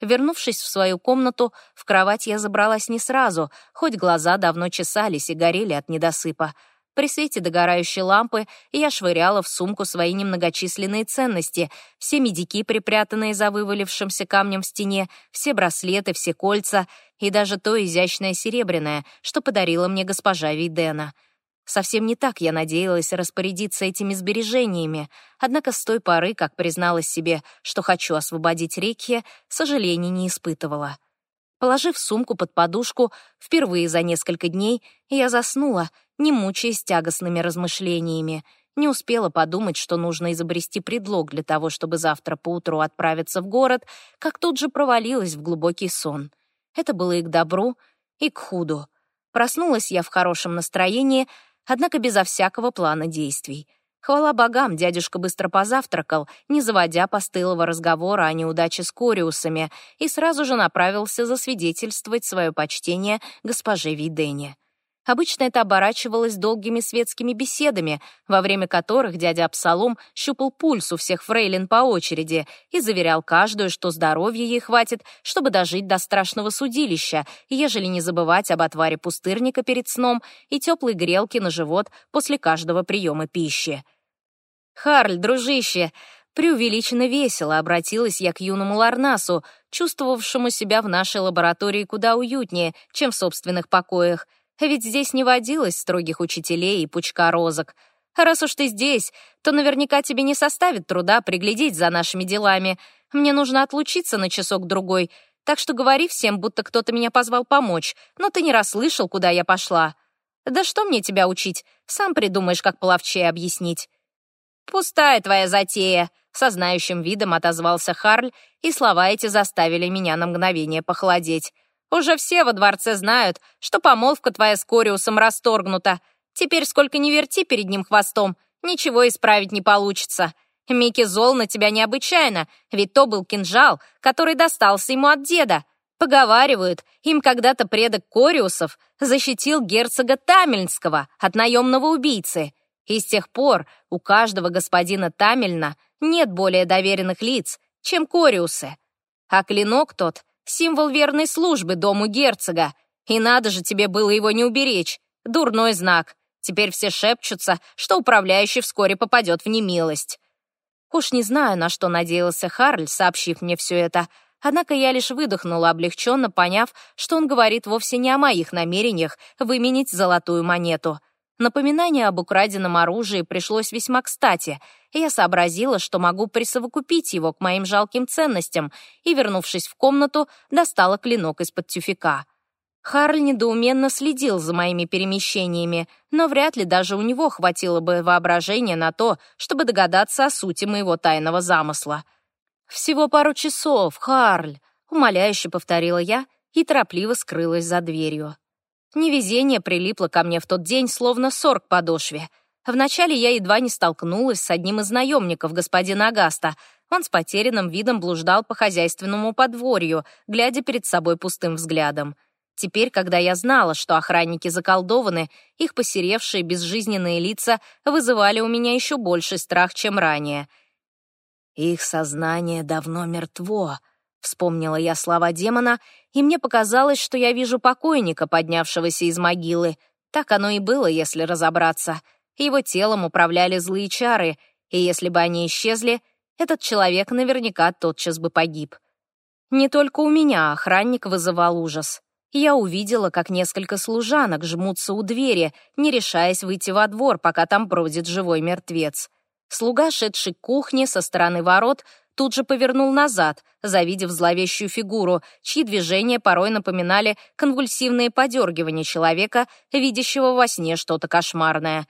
Вернувшись в свою комнату, в кровать я забралась не сразу, хоть глаза давно чесались и горели от недосыпа. При свете догорающей лампы я швыряла в сумку свои немногочисленные ценности, все медики, припрятанные за вывалившимся камнем в стене, все браслеты, все кольца и даже то изящное серебряное, что подарила мне госпожа Вейдена. Совсем не так я надеялась распорядиться этими сбережениями, однако с той поры, как призналась себе, что хочу освободить реки, сожалений не испытывала. Положив сумку под подушку, впервые за несколько дней я заснула, не мучаясь тягостными размышлениями, не успела подумать, что нужно изобрести предлог для того, чтобы завтра поутру отправиться в город, как тут же провалилась в глубокий сон. Это было и к добру, и к худу. Проснулась я в хорошем настроении, однако безо всякого плана действий. Хвала богам, дядюшка быстро позавтракал, не заводя постылого разговора о неудаче с Кориусами, и сразу же направился засвидетельствовать свое почтение госпоже Вейдене. Обычно это оборачивалось долгими светскими беседами, во время которых дядя Абсалом щупал пульс у всех фрейлин по очереди и заверял каждую, что здоровья ей хватит, чтобы дожить до страшного судилища, ежели не забывать об отваре пустырника перед сном и теплой грелке на живот после каждого приема пищи. «Харль, дружище!» Преувеличенно весело обратилась я к юному Ларнасу, чувствовавшему себя в нашей лаборатории куда уютнее, чем в собственных покоях, ведь здесь не водилось строгих учителей и пучка розок. раз уж ты здесь, то наверняка тебе не составит труда приглядеть за нашими делами. Мне нужно отлучиться на часок-другой, так что говори всем, будто кто-то меня позвал помочь, но ты не расслышал, куда я пошла. Да что мне тебя учить? Сам придумаешь, как половчее объяснить. Пустая твоя затея, со знающим видом отозвался Харль, и слова эти заставили меня на мгновение похолодеть. Уже все во дворце знают, что помолвка твоя с Кориусом расторгнута. Теперь сколько ни верти перед ним хвостом, ничего исправить не получится. Микки зол на тебя необычайно, ведь то был кинжал, который достался ему от деда. Поговаривают, им когда-то предок Кориусов защитил герцога Тамельнского от наемного убийцы. И с тех пор у каждого господина Тамельна нет более доверенных лиц, чем Кориусы. А клинок тот Символ верной службы дому герцога. И надо же тебе было его не уберечь. Дурной знак. Теперь все шепчутся, что управляющий вскоре попадет в немилость. Уж не знаю, на что надеялся Харль, сообщив мне все это, однако я лишь выдохнула облегченно, поняв, что он говорит вовсе не о моих намерениях выменить золотую монету. Напоминание об украденном оружии пришлось весьма кстати, я сообразила, что могу присовокупить его к моим жалким ценностям, и, вернувшись в комнату, достала клинок из-под тюфяка. Харль недоуменно следил за моими перемещениями, но вряд ли даже у него хватило бы воображения на то, чтобы догадаться о сути моего тайного замысла. «Всего пару часов, Харль», — умоляюще повторила я и торопливо скрылась за дверью. Невезение прилипло ко мне в тот день, словно сор к подошве. Вначале я едва не столкнулась с одним из наемников господина Агаста. Он с потерянным видом блуждал по хозяйственному подворью, глядя перед собой пустым взглядом. Теперь, когда я знала, что охранники заколдованы, их посеревшие безжизненные лица вызывали у меня еще больший страх, чем ранее. «Их сознание давно мертво», Вспомнила я слова демона, и мне показалось, что я вижу покойника, поднявшегося из могилы. Так оно и было, если разобраться. Его телом управляли злые чары, и если бы они исчезли, этот человек наверняка тотчас бы погиб. Не только у меня охранник вызывал ужас. Я увидела, как несколько служанок жмутся у двери, не решаясь выйти во двор, пока там бродит живой мертвец. Слуга, шедший к кухне со стороны ворот, тут же повернул назад, завидев зловещую фигуру, чьи движения порой напоминали конвульсивные подергивания человека, видящего во сне что-то кошмарное.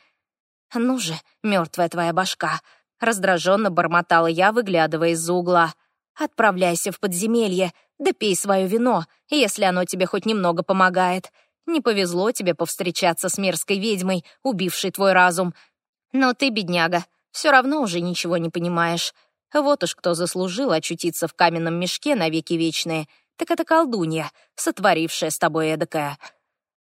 «Ну же, мертвая твоя башка!» — раздраженно бормотала я, выглядывая из-за угла. «Отправляйся в подземелье, да пей свое вино, если оно тебе хоть немного помогает. Не повезло тебе повстречаться с мерзкой ведьмой, убившей твой разум. Но ты, бедняга, все равно уже ничего не понимаешь. Вот уж кто заслужил очутиться в каменном мешке навеки вечные, так это колдунья, сотворившая с тобой эдакое.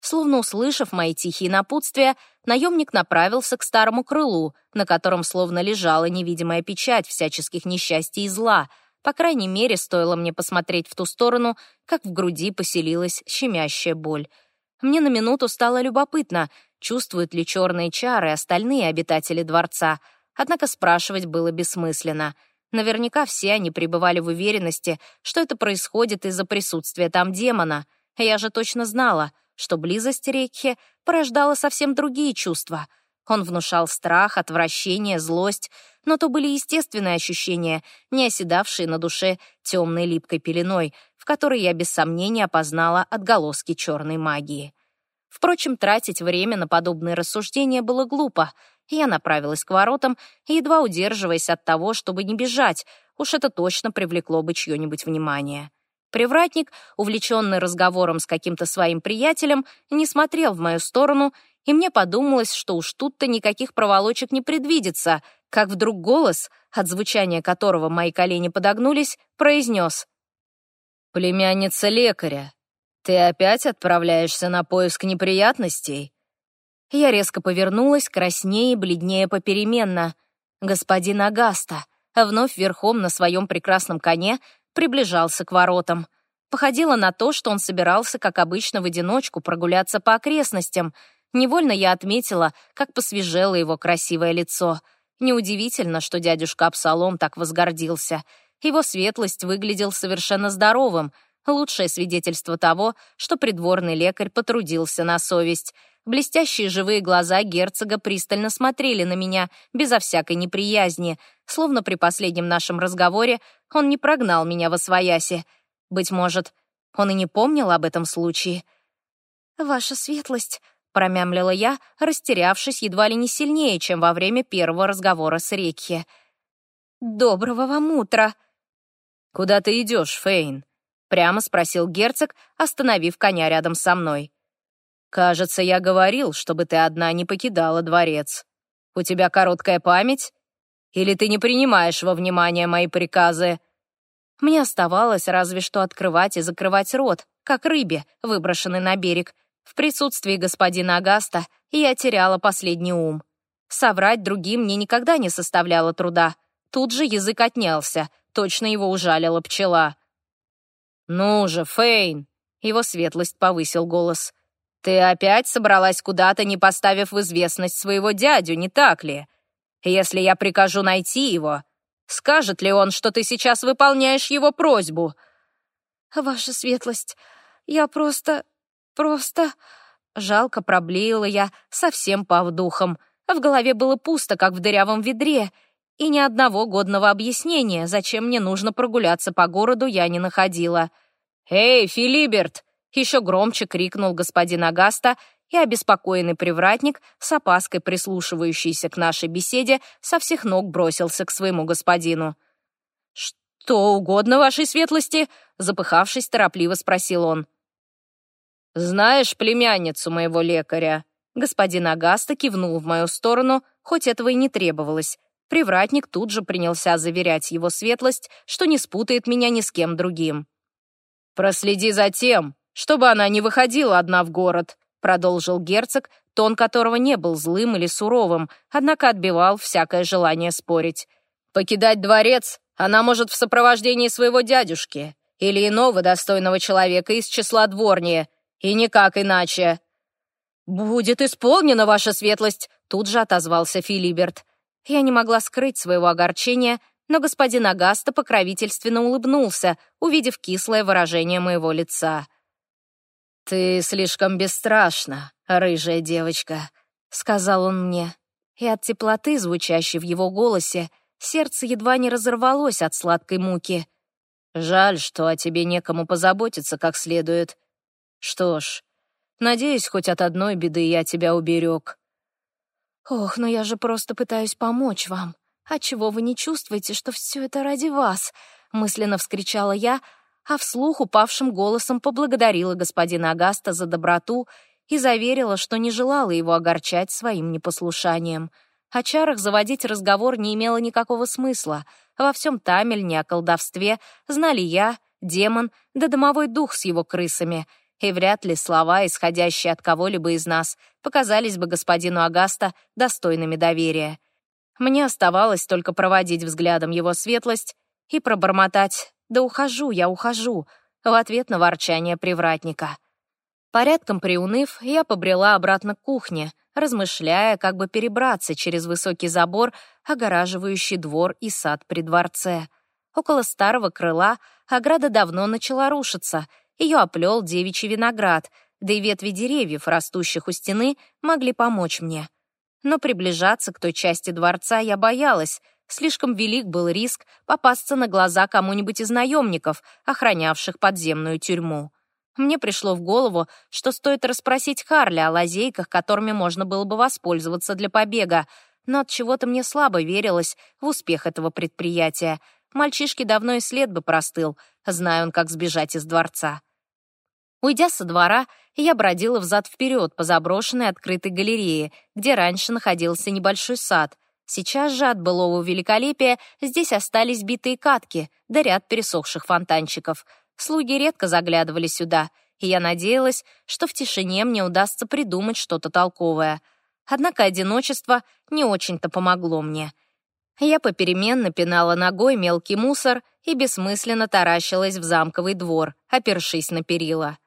Словно услышав мои тихие напутствия, наемник направился к старому крылу, на котором словно лежала невидимая печать всяческих несчастий и зла. По крайней мере, стоило мне посмотреть в ту сторону, как в груди поселилась щемящая боль. Мне на минуту стало любопытно, чувствуют ли черные чары остальные обитатели дворца, однако спрашивать было бессмысленно. Наверняка все они пребывали в уверенности, что это происходит из-за присутствия там демона. Я же точно знала, что близость Рекхе порождала совсем другие чувства — он внушал страх, отвращение, злость, но то были естественные ощущения, не оседавшие на душе темной липкой пеленой, в которой я без сомнения опознала отголоски черной магии. Впрочем, тратить время на подобные рассуждения было глупо. Я направилась к воротам, едва удерживаясь от того, чтобы не бежать, уж это точно привлекло бы чье-нибудь внимание. Привратник, увлеченный разговором с каким-то своим приятелем, не смотрел в мою сторону и мне подумалось, что уж тут-то никаких проволочек не предвидится, как вдруг голос, от звучания которого мои колени подогнулись, произнес. «Племянница лекаря, ты опять отправляешься на поиск неприятностей?» Я резко повернулась, краснее и бледнее попеременно. Господин Агаста, вновь верхом на своем прекрасном коне, приближался к воротам. Походило на то, что он собирался, как обычно, в одиночку прогуляться по окрестностям — Невольно я отметила, как посвежело его красивое лицо. Неудивительно, что дядюшка Абсалом так возгордился. Его светлость выглядел совершенно здоровым. Лучшее свидетельство того, что придворный лекарь потрудился на совесть. Блестящие живые глаза герцога пристально смотрели на меня, безо всякой неприязни, словно при последнем нашем разговоре он не прогнал меня во свояси. Быть может, он и не помнил об этом случае. «Ваша светлость», промямлила я, растерявшись едва ли не сильнее, чем во время первого разговора с Рекхи. «Доброго вам утра!» «Куда ты идешь, Фейн?» — прямо спросил герцог, остановив коня рядом со мной. «Кажется, я говорил, чтобы ты одна не покидала дворец. У тебя короткая память? Или ты не принимаешь во внимание мои приказы?» Мне оставалось разве что открывать и закрывать рот, как рыбе, выброшенной на берег, в присутствии господина Агаста я теряла последний ум. Соврать другим мне никогда не составляло труда. Тут же язык отнялся, точно его ужалила пчела. «Ну же, Фейн!» — его светлость повысил голос. «Ты опять собралась куда-то, не поставив в известность своего дядю, не так ли? Если я прикажу найти его, скажет ли он, что ты сейчас выполняешь его просьбу?» «Ваша светлость, я просто Просто жалко проблеяла я, совсем пав духом. В голове было пусто, как в дырявом ведре, и ни одного годного объяснения, зачем мне нужно прогуляться по городу, я не находила. «Эй, Филиберт!» — еще громче крикнул господин Агаста, и обеспокоенный привратник, с опаской прислушивающийся к нашей беседе, со всех ног бросился к своему господину. «Что угодно вашей светлости?» — запыхавшись, торопливо спросил он. «Знаешь племянницу моего лекаря?» Господин Агаста кивнул в мою сторону, хоть этого и не требовалось. Привратник тут же принялся заверять его светлость, что не спутает меня ни с кем другим. «Проследи за тем, чтобы она не выходила одна в город», продолжил герцог, тон которого не был злым или суровым, однако отбивал всякое желание спорить. «Покидать дворец она может в сопровождении своего дядюшки или иного достойного человека из числа дворни, и никак иначе». «Будет исполнена ваша светлость», — тут же отозвался Филиберт. Я не могла скрыть своего огорчения, но господин Агаста покровительственно улыбнулся, увидев кислое выражение моего лица. «Ты слишком бесстрашна, рыжая девочка», — сказал он мне. И от теплоты, звучащей в его голосе, сердце едва не разорвалось от сладкой муки. «Жаль, что о тебе некому позаботиться как следует. Что ж, надеюсь, хоть от одной беды я тебя уберег. Ох, но я же просто пытаюсь помочь вам. А чего вы не чувствуете, что все это ради вас? Мысленно вскричала я, а вслух упавшим голосом поблагодарила господина Агаста за доброту и заверила, что не желала его огорчать своим непослушанием. О чарах заводить разговор не имело никакого смысла. Во всем Тамельне о колдовстве знали я, демон, да домовой дух с его крысами — и вряд ли слова, исходящие от кого-либо из нас, показались бы господину Агаста достойными доверия. Мне оставалось только проводить взглядом его светлость и пробормотать «Да ухожу, я ухожу», в ответ на ворчание привратника. Порядком приуныв, я побрела обратно к кухне, размышляя, как бы перебраться через высокий забор, огораживающий двор и сад при дворце. Около старого крыла ограда давно начала рушиться, ее оплел девичий виноград, да и ветви деревьев, растущих у стены, могли помочь мне. Но приближаться к той части дворца я боялась, слишком велик был риск попасться на глаза кому-нибудь из наемников, охранявших подземную тюрьму. Мне пришло в голову, что стоит расспросить Харли о лазейках, которыми можно было бы воспользоваться для побега, но от чего-то мне слабо верилось в успех этого предприятия. Мальчишке давно и след бы простыл, зная он, как сбежать из дворца. Уйдя со двора, я бродила взад-вперед по заброшенной открытой галерее, где раньше находился небольшой сад. Сейчас же от былого великолепия здесь остались битые катки да ряд пересохших фонтанчиков — Слуги редко заглядывали сюда, и я надеялась, что в тишине мне удастся придумать что-то толковое. Однако одиночество не очень-то помогло мне. Я попеременно пинала ногой мелкий мусор и бессмысленно таращилась в замковый двор, опершись на перила.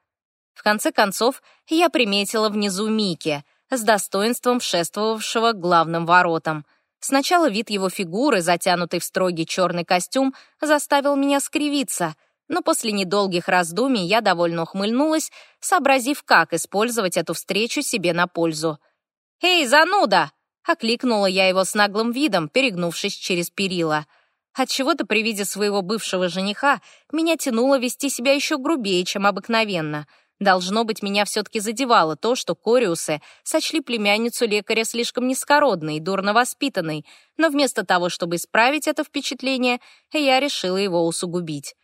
В конце концов, я приметила внизу Мики, с достоинством шествовавшего главным воротам. Сначала вид его фигуры, затянутый в строгий черный костюм, заставил меня скривиться — но после недолгих раздумий я довольно ухмыльнулась, сообразив, как использовать эту встречу себе на пользу. «Эй, зануда!» — окликнула я его с наглым видом, перегнувшись через перила. Отчего-то при виде своего бывшего жениха меня тянуло вести себя еще грубее, чем обыкновенно. Должно быть, меня все-таки задевало то, что кориусы сочли племянницу лекаря слишком низкородной и дурно воспитанной, но вместо того, чтобы исправить это впечатление, я решила его усугубить.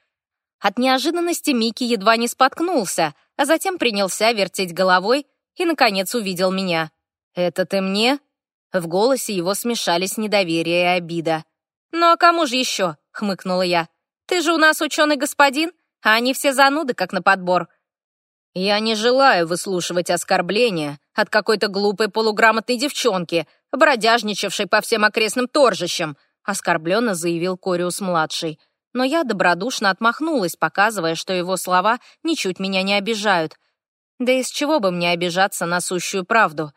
От неожиданности Микки едва не споткнулся, а затем принялся вертеть головой и, наконец, увидел меня. «Это ты мне?» В голосе его смешались недоверие и обида. «Ну а кому же еще?» — хмыкнула я. «Ты же у нас ученый господин, а они все зануды, как на подбор». «Я не желаю выслушивать оскорбления от какой-то глупой полуграмотной девчонки, бродяжничавшей по всем окрестным торжищам», оскорбленно заявил Кориус-младший но я добродушно отмахнулась, показывая, что его слова ничуть меня не обижают. Да из чего бы мне обижаться на сущую правду?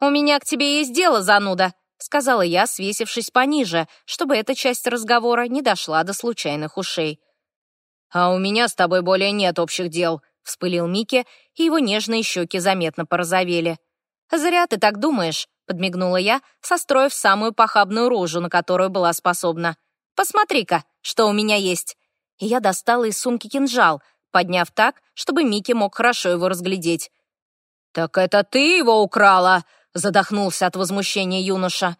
«У меня к тебе есть дело, зануда», — сказала я, свесившись пониже, чтобы эта часть разговора не дошла до случайных ушей. «А у меня с тобой более нет общих дел», — вспылил Микки, и его нежные щеки заметно порозовели. «Зря ты так думаешь», — подмигнула я, состроив самую похабную рожу, на которую была способна. Посмотри-ка, что у меня есть!» И я достала из сумки кинжал, подняв так, чтобы Микки мог хорошо его разглядеть. «Так это ты его украла!» — задохнулся от возмущения юноша.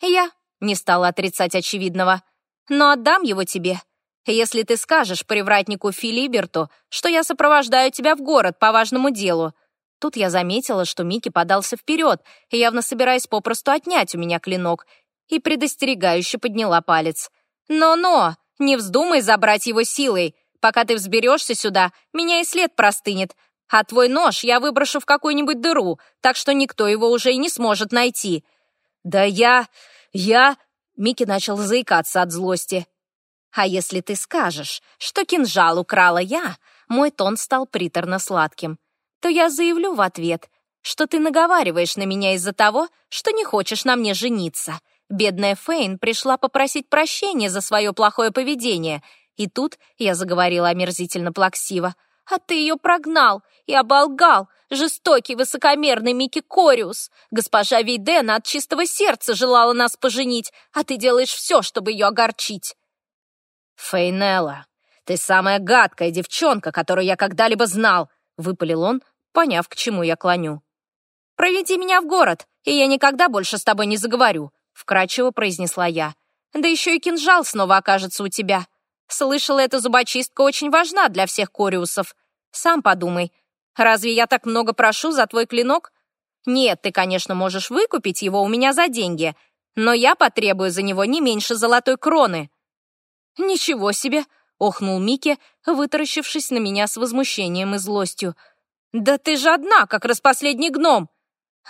«Я не стала отрицать очевидного, но отдам его тебе, если ты скажешь привратнику Филиберту, что я сопровождаю тебя в город по важному делу». Тут я заметила, что Микки подался вперед, явно собираясь попросту отнять у меня клинок, и предостерегающе подняла палец. «Но-но, не вздумай забрать его силой. Пока ты взберешься сюда, меня и след простынет. А твой нож я выброшу в какую-нибудь дыру, так что никто его уже и не сможет найти». «Да я... я...» Микки начал заикаться от злости. «А если ты скажешь, что кинжал украла я, мой тон стал приторно-сладким, то я заявлю в ответ, что ты наговариваешь на меня из-за того, что не хочешь на мне жениться. Бедная Фейн пришла попросить прощения за свое плохое поведение. И тут я заговорила омерзительно плаксиво. «А ты ее прогнал и оболгал, жестокий, высокомерный Микки Кориус. Госпожа Вейдена от чистого сердца желала нас поженить, а ты делаешь все, чтобы ее огорчить». «Фейнелла, ты самая гадкая девчонка, которую я когда-либо знал», — выпалил он, поняв, к чему я клоню. «Проведи меня в город, и я никогда больше с тобой не заговорю», вкрадчиво произнесла я. «Да еще и кинжал снова окажется у тебя. Слышала, эта зубочистка очень важна для всех кориусов. Сам подумай, разве я так много прошу за твой клинок? Нет, ты, конечно, можешь выкупить его у меня за деньги, но я потребую за него не меньше золотой кроны». «Ничего себе!» — охнул Микки, вытаращившись на меня с возмущением и злостью. «Да ты же одна, как распоследний гном!»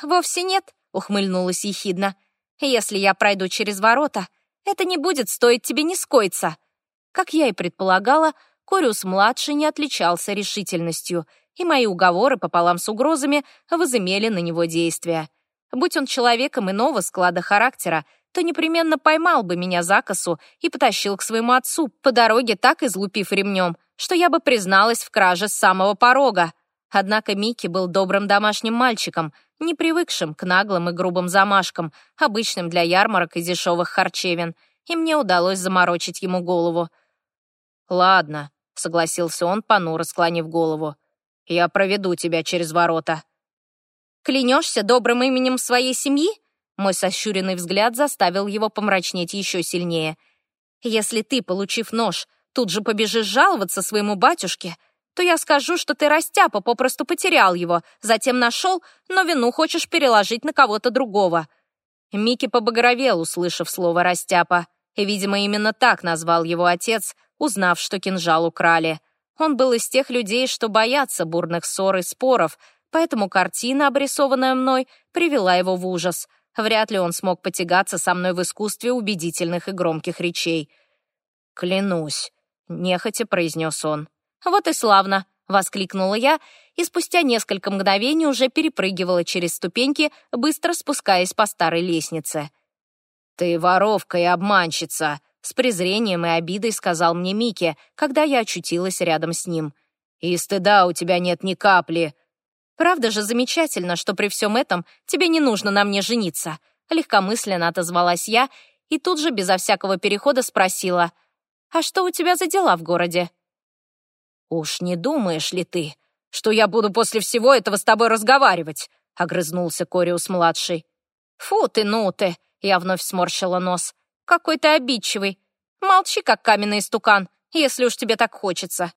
«Вовсе нет», — ухмыльнулась ехидно. Если я пройду через ворота, Это не будет стоить тебе ни скойца». Как я и предполагала, Кориус-младший не отличался решительностью, и мои уговоры пополам с угрозами возымели на него действия. Будь он человеком иного склада характера, то непременно поймал бы меня за косу и потащил к своему отцу, по дороге так излупив ремнем, что я бы призналась в краже с самого порога. Однако Микки был добрым домашним мальчиком, не привыкшим к наглым и грубым замашкам, обычным для ярмарок и дешевых харчевин, и мне удалось заморочить ему голову. «Ладно», — согласился он, понуро склонив голову. «Я проведу тебя через ворота». «Клянешься добрым именем своей семьи?» Мой сощуренный взгляд заставил его помрачнеть еще сильнее. «Если ты, получив нож, тут же побежишь жаловаться своему батюшке, то я скажу, что ты растяпа, попросту потерял его, затем нашел, но вину хочешь переложить на кого-то другого». Микки побагровел, услышав слово «растяпа», видимо, именно так назвал его отец, узнав, что кинжал украли. Он был из тех людей, что боятся бурных ссор и споров, поэтому картина, обрисованная мной, привела его в ужас. Вряд ли он смог потягаться со мной в искусстве убедительных и громких речей. «Клянусь», — нехотя произнес он. «Вот и славно», — воскликнула я, и спустя несколько мгновений уже перепрыгивала через ступеньки, быстро спускаясь по старой лестнице. «Ты воровка и обманщица», с презрением и обидой сказал мне Микки, когда я очутилась рядом с ним. «И стыда у тебя нет ни капли». «Правда же замечательно, что при всем этом тебе не нужно на мне жениться», легкомысленно отозвалась я и тут же безо всякого перехода спросила, «А что у тебя за дела в городе?» «Уж не думаешь ли ты, что я буду после всего этого с тобой разговаривать?» огрызнулся Кориус-младший. «Фу ты, ну ты!» я вновь сморщила нос какой ты обидчивый. Молчи, как каменный стукан, если уж тебе так хочется».